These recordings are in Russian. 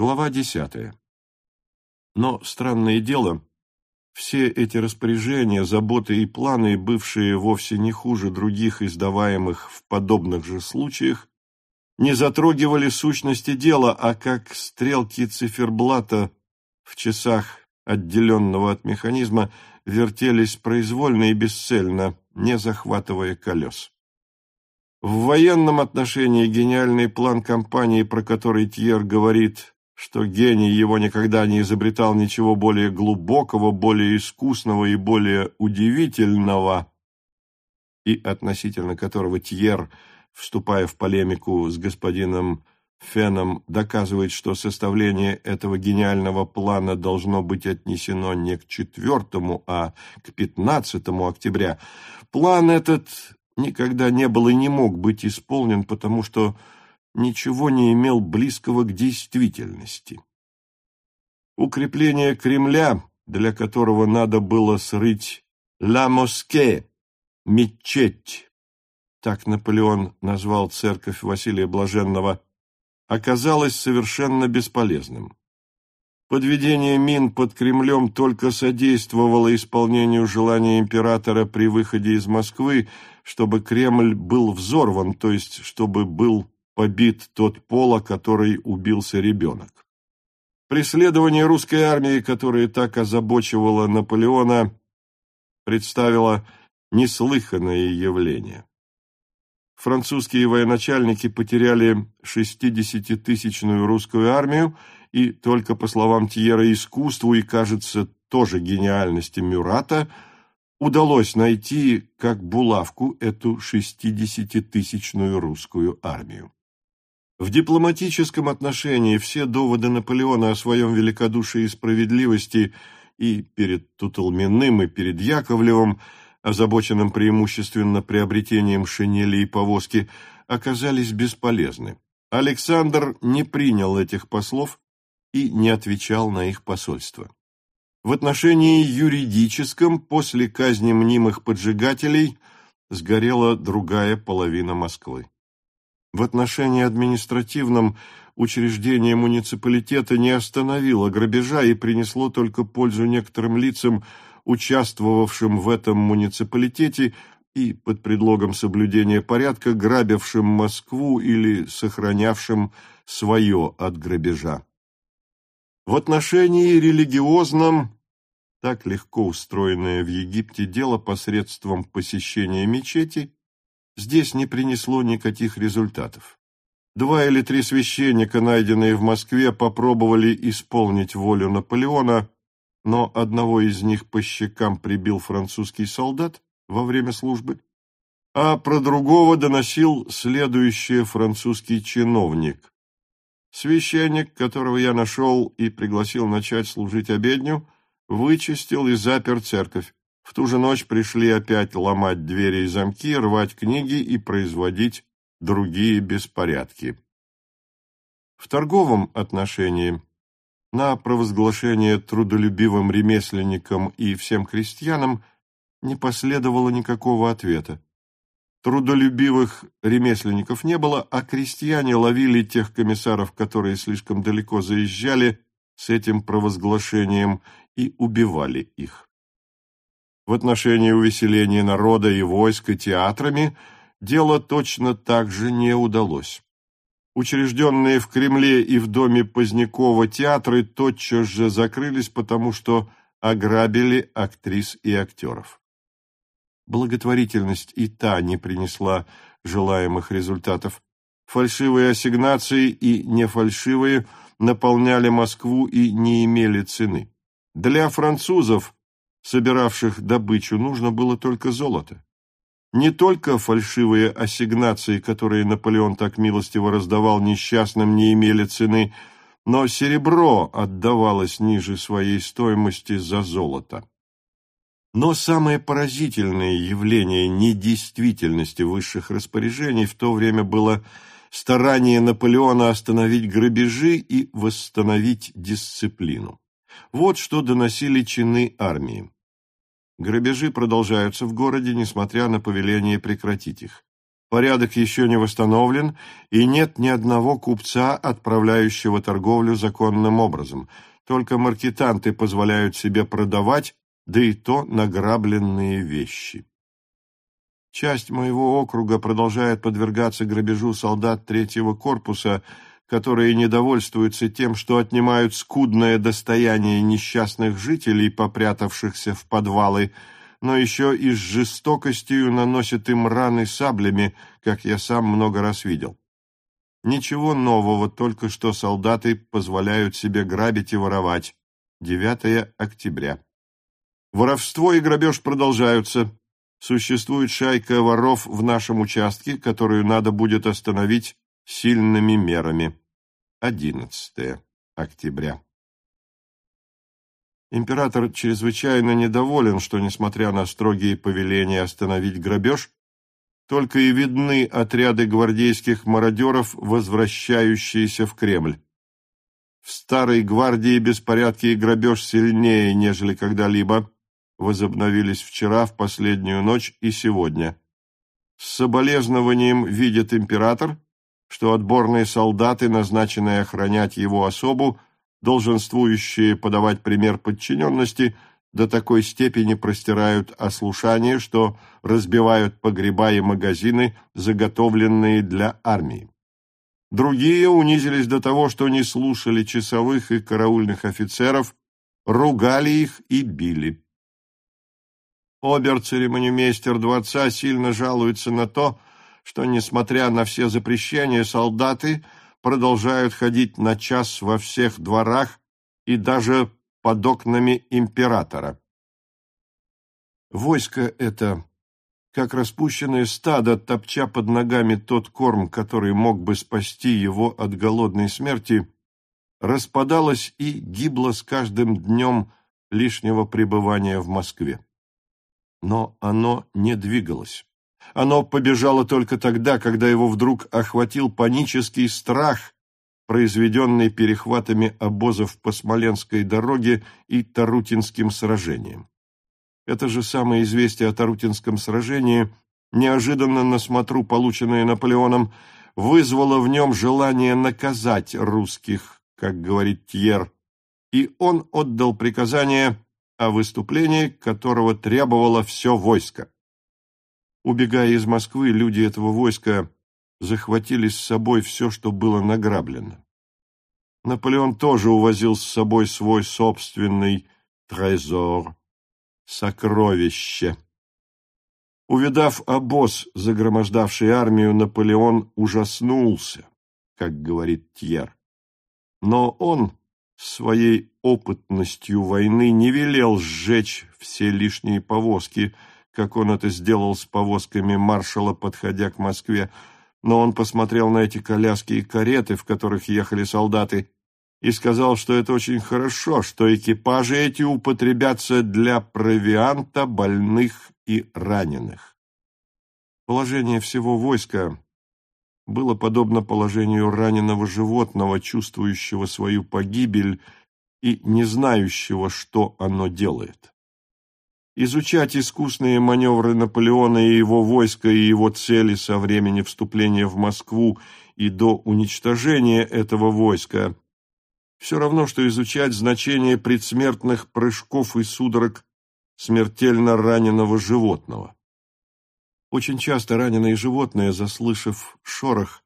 Глава десятая. Но, странное дело, все эти распоряжения, заботы и планы, бывшие вовсе не хуже других издаваемых в подобных же случаях, не затрогивали сущности дела, а как стрелки циферблата в часах, отделенного от механизма, вертелись произвольно и бесцельно, не захватывая колес. В военном отношении гениальный план компании, про который Тьер говорит, что гений его никогда не изобретал ничего более глубокого, более искусного и более удивительного, и относительно которого Тьер, вступая в полемику с господином Феном, доказывает, что составление этого гениального плана должно быть отнесено не к 4, а к 15 октября. План этот никогда не был и не мог быть исполнен, потому что ничего не имел близкого к действительности. Укрепление Кремля, для которого надо было срыть «Ла Моске» – мечеть, так Наполеон назвал церковь Василия Блаженного, оказалось совершенно бесполезным. Подведение мин под Кремлем только содействовало исполнению желания императора при выходе из Москвы, чтобы Кремль был взорван, то есть чтобы был побит тот пола, который убился ребенок. Преследование русской армии, которое так озабочивало Наполеона, представило неслыханное явление. Французские военачальники потеряли 60-тысячную русскую армию, и только, по словам Тьера, искусству и, кажется, тоже гениальности Мюрата удалось найти как булавку эту 60-тысячную русскую армию. В дипломатическом отношении все доводы Наполеона о своем великодушии и справедливости и перед Тутолминым, и перед Яковлевым, озабоченным преимущественно приобретением шинели и повозки, оказались бесполезны. Александр не принял этих послов и не отвечал на их посольство. В отношении юридическом после казни мнимых поджигателей сгорела другая половина Москвы. В отношении административном учреждение муниципалитета не остановило грабежа и принесло только пользу некоторым лицам, участвовавшим в этом муниципалитете и под предлогом соблюдения порядка грабившим Москву или сохранявшим свое от грабежа. В отношении религиозном, так легко устроенное в Египте дело посредством посещения мечети, здесь не принесло никаких результатов. Два или три священника, найденные в Москве, попробовали исполнить волю Наполеона, но одного из них по щекам прибил французский солдат во время службы, а про другого доносил следующий французский чиновник. Священник, которого я нашел и пригласил начать служить обедню, вычистил и запер церковь. В ту же ночь пришли опять ломать двери и замки, рвать книги и производить другие беспорядки. В торговом отношении на провозглашение трудолюбивым ремесленникам и всем крестьянам не последовало никакого ответа. Трудолюбивых ремесленников не было, а крестьяне ловили тех комиссаров, которые слишком далеко заезжали с этим провозглашением, и убивали их в отношении увеселения народа и войска театрами дело точно так же не удалось. Учрежденные в Кремле и в доме Позднякова театры тотчас же закрылись, потому что ограбили актрис и актеров. Благотворительность и та не принесла желаемых результатов. Фальшивые ассигнации и нефальшивые наполняли Москву и не имели цены. Для французов собиравших добычу, нужно было только золото. Не только фальшивые ассигнации, которые Наполеон так милостиво раздавал несчастным, не имели цены, но серебро отдавалось ниже своей стоимости за золото. Но самое поразительное явление недействительности высших распоряжений в то время было старание Наполеона остановить грабежи и восстановить дисциплину. Вот что доносили чины армии. Грабежи продолжаются в городе, несмотря на повеление прекратить их. Порядок еще не восстановлен, и нет ни одного купца, отправляющего торговлю законным образом. Только маркетанты позволяют себе продавать, да и то награбленные вещи. Часть моего округа продолжает подвергаться грабежу солдат третьего корпуса, которые недовольствуются тем, что отнимают скудное достояние несчастных жителей, попрятавшихся в подвалы, но еще и с жестокостью наносит им раны саблями, как я сам много раз видел. Ничего нового, только что солдаты позволяют себе грабить и воровать. 9 октября. Воровство и грабеж продолжаются. Существует шайка воров в нашем участке, которую надо будет остановить сильными мерами. 11 октября. Император чрезвычайно недоволен, что, несмотря на строгие повеления остановить грабеж, только и видны отряды гвардейских мародеров, возвращающиеся в Кремль. В старой гвардии беспорядки и грабеж сильнее, нежели когда-либо, возобновились вчера, в последнюю ночь и сегодня. С соболезнованием видит император, что отборные солдаты, назначенные охранять его особу, долженствующие подавать пример подчиненности, до такой степени простирают ослушание, что разбивают погреба и магазины, заготовленные для армии. Другие унизились до того, что не слушали часовых и караульных офицеров, ругали их и били. Обер-церемонимейстер дворца сильно жалуется на то, что, несмотря на все запрещения, солдаты – продолжают ходить на час во всех дворах и даже под окнами императора. Войско это, как распущенное стадо, топча под ногами тот корм, который мог бы спасти его от голодной смерти, распадалось и гибло с каждым днем лишнего пребывания в Москве. Но оно не двигалось. Оно побежало только тогда, когда его вдруг охватил панический страх, произведенный перехватами обозов по Смоленской дороге и Тарутинским сражением. Это же самое известие о Тарутинском сражении, неожиданно на смотру полученное Наполеоном, вызвало в нем желание наказать русских, как говорит Тьер, и он отдал приказание о выступлении, которого требовало все войско. Убегая из Москвы, люди этого войска захватили с собой все, что было награблено. Наполеон тоже увозил с собой свой собственный трезор, сокровище. Увидав обоз, загромождавший армию, Наполеон ужаснулся, как говорит Тьер. Но он своей опытностью войны не велел сжечь все лишние повозки – как он это сделал с повозками маршала, подходя к Москве, но он посмотрел на эти коляски и кареты, в которых ехали солдаты, и сказал, что это очень хорошо, что экипажи эти употребятся для провианта больных и раненых. Положение всего войска было подобно положению раненого животного, чувствующего свою погибель и не знающего, что оно делает. Изучать искусные маневры Наполеона и его войска и его цели со времени вступления в Москву и до уничтожения этого войска все равно, что изучать значение предсмертных прыжков и судорог смертельно раненого животного. Очень часто раненое животное, заслышав шорох,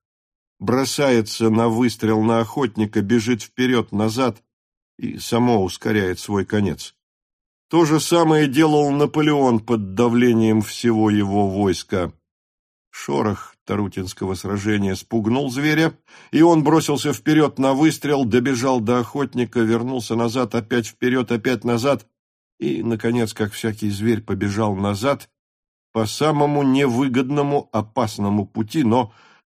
бросается на выстрел на охотника, бежит вперед-назад и само ускоряет свой конец. То же самое делал Наполеон под давлением всего его войска. Шорох Тарутинского сражения спугнул зверя, и он бросился вперед на выстрел, добежал до охотника, вернулся назад, опять вперед, опять назад, и, наконец, как всякий зверь, побежал назад по самому невыгодному, опасному пути, но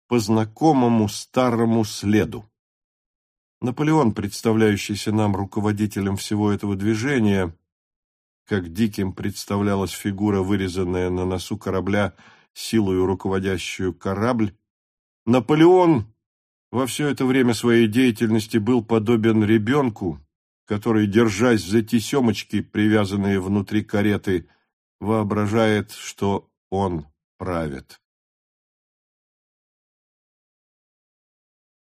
по знакомому старому следу. Наполеон, представляющийся нам руководителем всего этого движения, как диким представлялась фигура, вырезанная на носу корабля, силою руководящую корабль, Наполеон во все это время своей деятельности был подобен ребенку, который, держась за тесемочки, привязанные внутри кареты, воображает, что он правит.